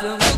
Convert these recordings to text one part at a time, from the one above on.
Awesome.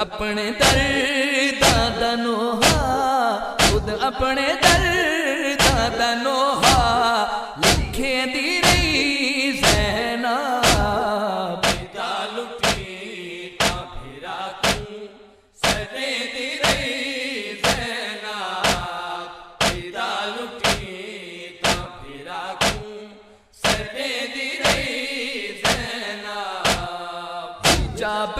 अपने दर दादा नोहा, खुद अपने दर दादा नोहा, लिखे दी रही सहना पिता लुटे का फेरा तू सहने दी रही सहना पिता लुटे का फेरा तू सहने दी रही सहना जाप